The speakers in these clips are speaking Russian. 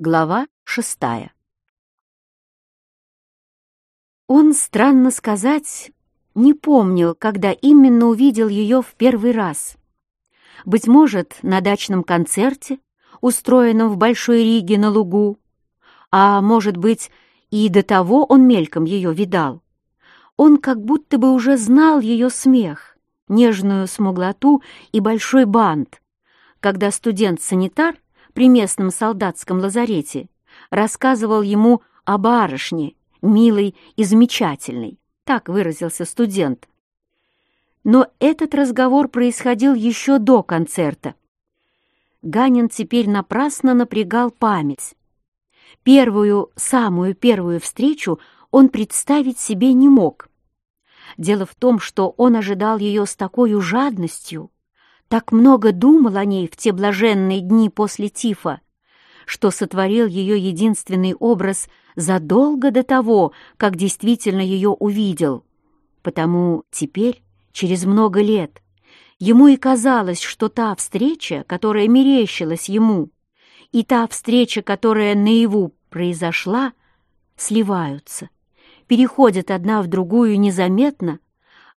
Глава шестая Он, странно сказать, не помнил, когда именно увидел ее в первый раз. Быть может, на дачном концерте, устроенном в Большой Риге на лугу, а может быть, и до того он мельком ее видал. Он как будто бы уже знал ее смех, нежную смуглоту и большой бант, когда студент-санитар при местном солдатском лазарете рассказывал ему о барышне, милой и замечательной, так выразился студент. Но этот разговор происходил еще до концерта. Ганин теперь напрасно напрягал память. Первую, самую первую встречу он представить себе не мог. Дело в том, что он ожидал ее с такой жадностью, так много думал о ней в те блаженные дни после Тифа, что сотворил ее единственный образ задолго до того, как действительно ее увидел. Потому теперь, через много лет, ему и казалось, что та встреча, которая мерещилась ему, и та встреча, которая наяву произошла, сливаются, переходят одна в другую незаметно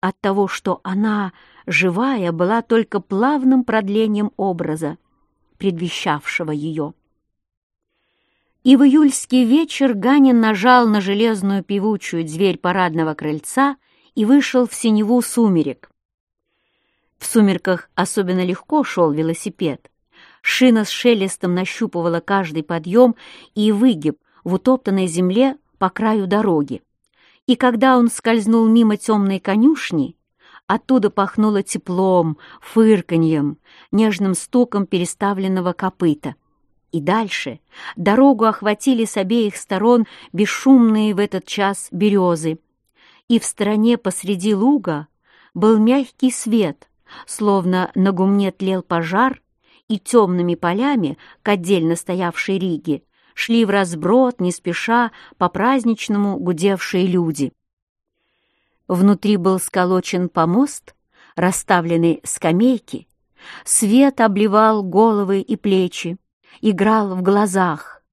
от того, что она живая была только плавным продлением образа, предвещавшего ее. И в июльский вечер Ганин нажал на железную певучую дверь парадного крыльца и вышел в синеву сумерек. В сумерках особенно легко шел велосипед. Шина с шелестом нащупывала каждый подъем и выгиб в утоптанной земле по краю дороги. И когда он скользнул мимо темной конюшни, Оттуда пахнуло теплом, фырканьем, нежным стуком переставленного копыта. И дальше дорогу охватили с обеих сторон бесшумные в этот час березы. И в стороне посреди луга был мягкий свет, словно на гумне тлел пожар, и темными полями к отдельно стоявшей Риге шли в разброд, не спеша, по-праздничному гудевшие люди. Внутри был сколочен помост, расставлены скамейки, свет обливал головы и плечи, играл в глазах,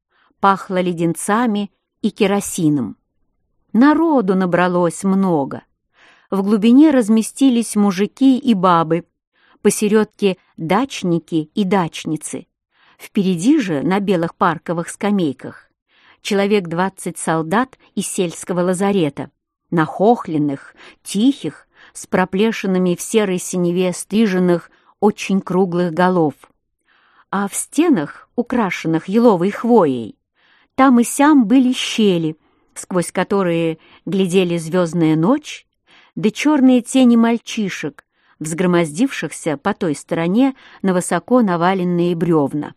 пахло леденцами и керосином. Народу набралось много. В глубине разместились мужики и бабы, посередке дачники и дачницы. Впереди же, на белых парковых скамейках, человек двадцать солдат из сельского лазарета нахохленных, тихих, с проплешинами в серой синеве стриженных очень круглых голов. А в стенах, украшенных еловой хвоей, там и сям были щели, сквозь которые глядели звездная ночь, да черные тени мальчишек, взгромоздившихся по той стороне на высоко наваленные бревна.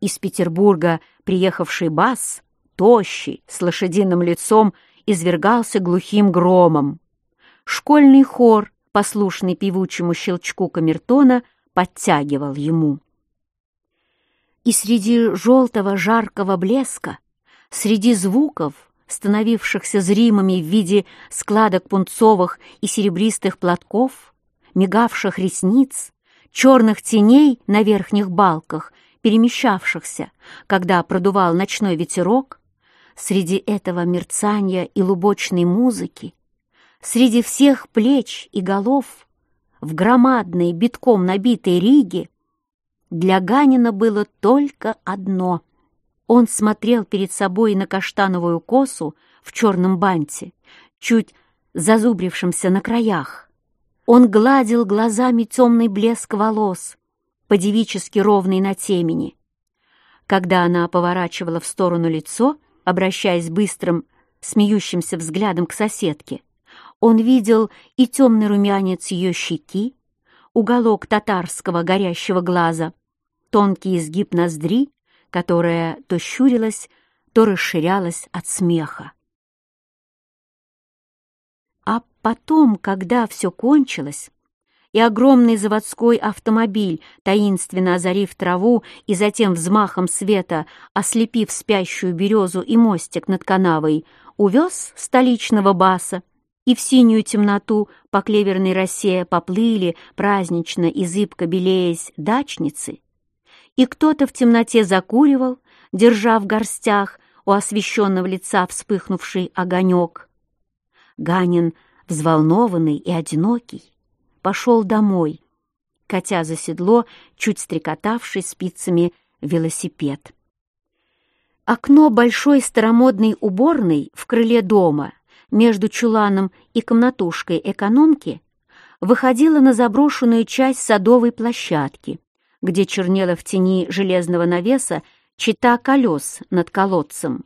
Из Петербурга приехавший бас, тощий, с лошадиным лицом извергался глухим громом. Школьный хор, послушный певучему щелчку камертона, подтягивал ему. И среди желтого жаркого блеска, среди звуков, становившихся зримыми в виде складок пунцовых и серебристых платков, мигавших ресниц, черных теней на верхних балках, перемещавшихся, когда продувал ночной ветерок, Среди этого мерцания и лубочной музыки, среди всех плеч и голов, в громадной, битком набитой Риге, для Ганина было только одно. Он смотрел перед собой на каштановую косу в черном банте, чуть зазубрившемся на краях. Он гладил глазами темный блеск волос, по-девически ровный на темени. Когда она поворачивала в сторону лицо, обращаясь быстрым, смеющимся взглядом к соседке. Он видел и темный румянец ее щеки, уголок татарского горящего глаза, тонкий изгиб ноздри, которая то щурилась, то расширялась от смеха. А потом, когда все кончилось, и огромный заводской автомобиль, таинственно озарив траву и затем взмахом света, ослепив спящую березу и мостик над канавой, увез столичного баса, и в синюю темноту по клеверной росе поплыли, празднично и зыбко белеясь, дачницы, и кто-то в темноте закуривал, держа в горстях у освещенного лица вспыхнувший огонек. Ганин, взволнованный и одинокий, пошел домой, катя за седло, чуть стрекотавший спицами велосипед. Окно большой старомодной уборной в крыле дома между чуланом и комнатушкой экономки выходило на заброшенную часть садовой площадки, где чернела в тени железного навеса чита колес над колодцем.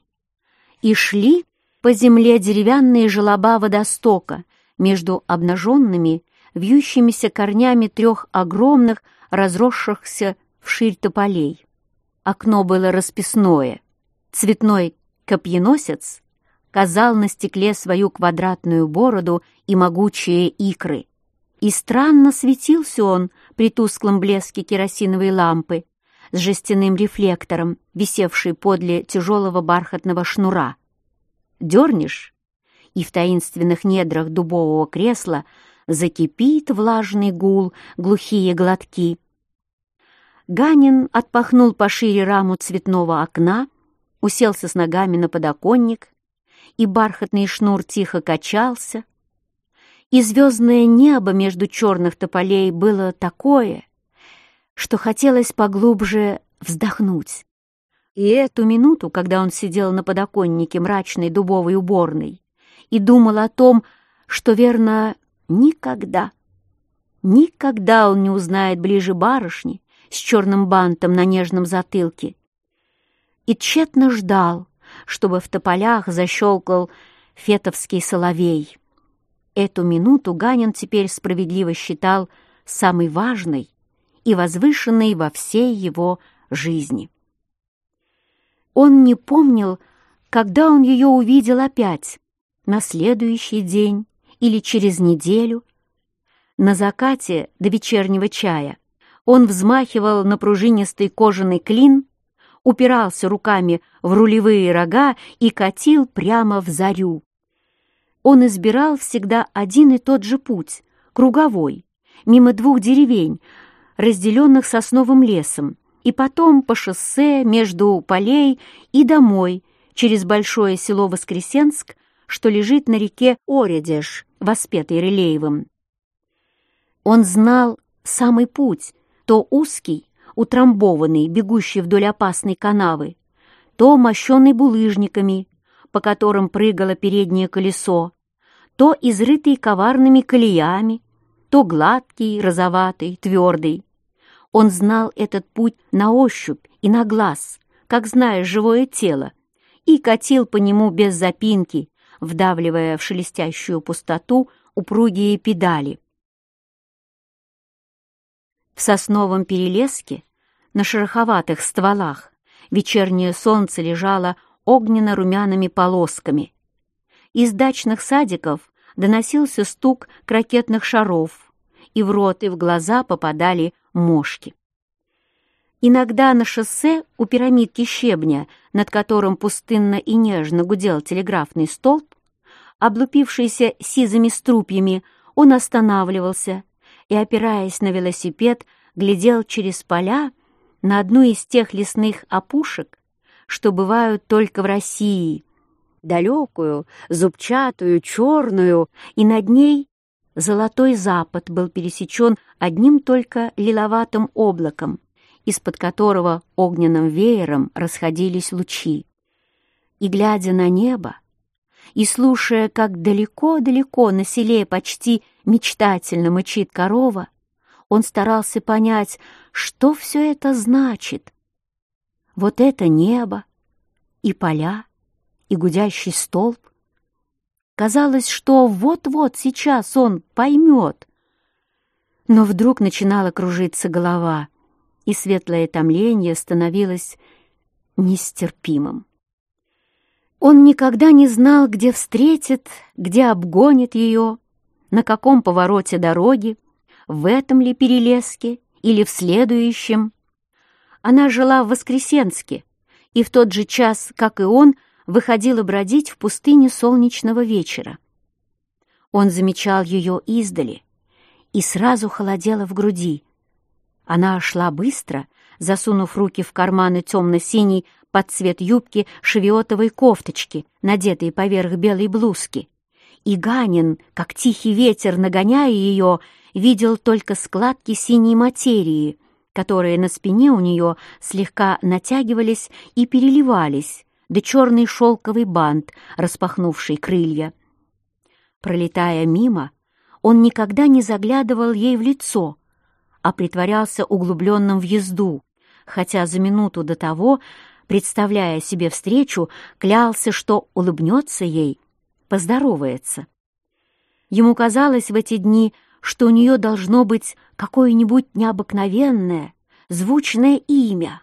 И шли по земле деревянные желоба водостока между обнаженными, вьющимися корнями трех огромных, разросшихся вширь тополей. Окно было расписное. Цветной копьеносец казал на стекле свою квадратную бороду и могучие икры. И странно светился он при тусклом блеске керосиновой лампы с жестяным рефлектором, висевшей подле тяжелого бархатного шнура. Дернешь, и в таинственных недрах дубового кресла закипит влажный гул, глухие глотки. Ганин отпахнул пошире раму цветного окна уселся с ногами на подоконник, и бархатный шнур тихо качался, и звездное небо между черных тополей было такое, что хотелось поглубже вздохнуть. И эту минуту, когда он сидел на подоконнике мрачной дубовой уборной и думал о том, что, верно, никогда, никогда он не узнает ближе барышни с черным бантом на нежном затылке, и тщетно ждал, чтобы в тополях защелкал фетовский соловей. Эту минуту Ганин теперь справедливо считал самой важной и возвышенной во всей его жизни. Он не помнил, когда он ее увидел опять, на следующий день или через неделю. На закате до вечернего чая он взмахивал на пружинистый кожаный клин упирался руками в рулевые рога и катил прямо в зарю. Он избирал всегда один и тот же путь, круговой, мимо двух деревень, разделенных сосновым лесом, и потом по шоссе между полей и домой через большое село Воскресенск, что лежит на реке Оредеж, воспетый Релеевым. Он знал самый путь, то узкий, утрамбованный, бегущий вдоль опасной канавы, то мощенный булыжниками, по которым прыгало переднее колесо, то изрытый коварными колеями, то гладкий, розоватый, твердый. Он знал этот путь на ощупь и на глаз, как знаешь живое тело, и катил по нему без запинки, вдавливая в шелестящую пустоту упругие педали. В сосновом перелеске на шероховатых стволах вечернее солнце лежало огненно-румяными полосками. Из дачных садиков доносился стук крокетных шаров, и в рот и в глаза попадали мошки. Иногда на шоссе у пирамидки щебня, над которым пустынно и нежно гудел телеграфный столб, облупившийся сизыми струпьями, он останавливался и, опираясь на велосипед, глядел через поля на одну из тех лесных опушек, что бывают только в России, далекую, зубчатую, черную, и над ней золотой запад был пересечен одним только лиловатым облаком, из-под которого огненным веером расходились лучи. И, глядя на небо, и слушая, как далеко-далеко на селе почти мечтательно мычит корова, он старался понять, что все это значит. Вот это небо, и поля, и гудящий столб. Казалось, что вот-вот сейчас он поймет. Но вдруг начинала кружиться голова, и светлое томление становилось нестерпимым. Он никогда не знал, где встретит, где обгонит ее, на каком повороте дороги, в этом ли перелеске или в следующем. Она жила в Воскресенске, и в тот же час, как и он, выходила бродить в пустыне солнечного вечера. Он замечал ее издали, и сразу холодело в груди. Она шла быстро, засунув руки в карманы темно-синей под цвет юбки шевиотовой кофточки, надетой поверх белой блузки. И Ганин, как тихий ветер, нагоняя ее, видел только складки синей материи, которые на спине у нее слегка натягивались и переливались, да черный шелковый бант, распахнувший крылья. Пролетая мимо, он никогда не заглядывал ей в лицо, а притворялся углубленным в езду, хотя за минуту до того, представляя себе встречу, клялся, что улыбнется ей, поздоровается. Ему казалось в эти дни, что у нее должно быть какое-нибудь необыкновенное, звучное имя.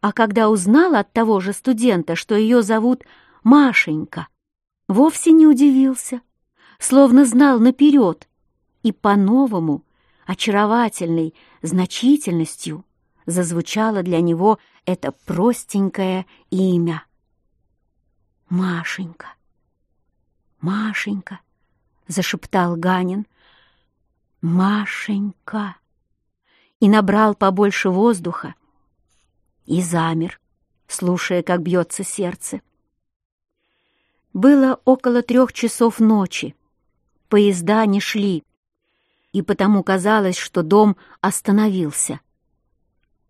А когда узнал от того же студента, что ее зовут Машенька, вовсе не удивился, словно знал наперед и по-новому, очаровательной значительностью зазвучало для него это простенькое имя. «Машенька! Машенька!» — зашептал Ганин. «Машенька!» И набрал побольше воздуха и замер, слушая, как бьется сердце. Было около трех часов ночи. Поезда не шли, и потому казалось, что дом остановился.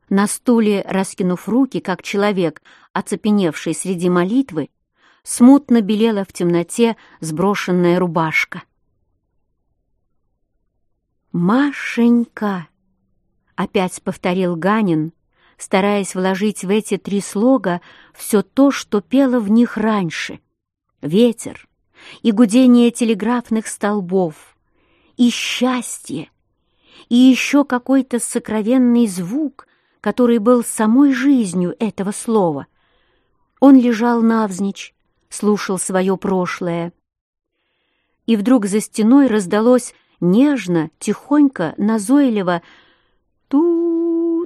На стуле, раскинув руки, как человек, оцепеневший среди молитвы, смутно белела в темноте сброшенная рубашка. «Машенька!» — опять повторил Ганин, стараясь вложить в эти три слога все то, что пело в них раньше. Ветер и гудение телеграфных столбов, и счастье, и еще какой-то сокровенный звук, который был самой жизнью этого слова. Он лежал навзничь, слушал свое прошлое. И вдруг за стеной раздалось нежно, тихонько, назойливо «ту-ту-ту».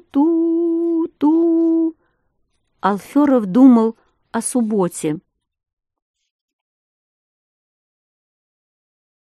Алферов думал о субботе.